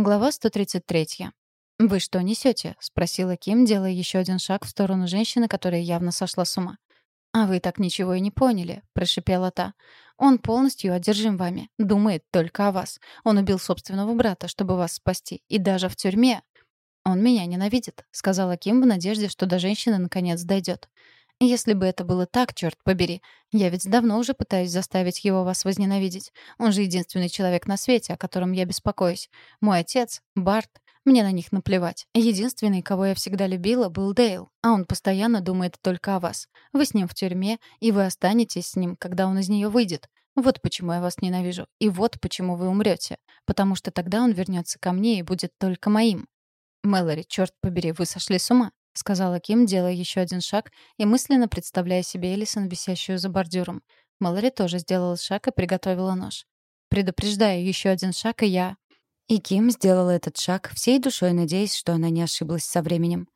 Глава 133. «Вы что несете?» — спросила Ким, делая еще один шаг в сторону женщины, которая явно сошла с ума. «А вы так ничего и не поняли», — прошипела та. «Он полностью одержим вами, думает только о вас. Он убил собственного брата, чтобы вас спасти. И даже в тюрьме...» «Он меня ненавидит», — сказала Ким в надежде, что до женщины наконец дойдет. Если бы это было так, черт побери. Я ведь давно уже пытаюсь заставить его вас возненавидеть. Он же единственный человек на свете, о котором я беспокоюсь. Мой отец, Барт, мне на них наплевать. Единственный, кого я всегда любила, был Дейл, а он постоянно думает только о вас. Вы с ним в тюрьме, и вы останетесь с ним, когда он из нее выйдет. Вот почему я вас ненавижу. И вот почему вы умрете. Потому что тогда он вернется ко мне и будет только моим. Мэлори, черт побери, вы сошли с ума сказала Ким, делая еще один шаг и мысленно представляя себе Элисон, висящую за бордюром. Малори тоже сделала шаг и приготовила нож. «Предупреждаю, еще один шаг, и я...» И Ким сделала этот шаг, всей душой надеясь, что она не ошиблась со временем.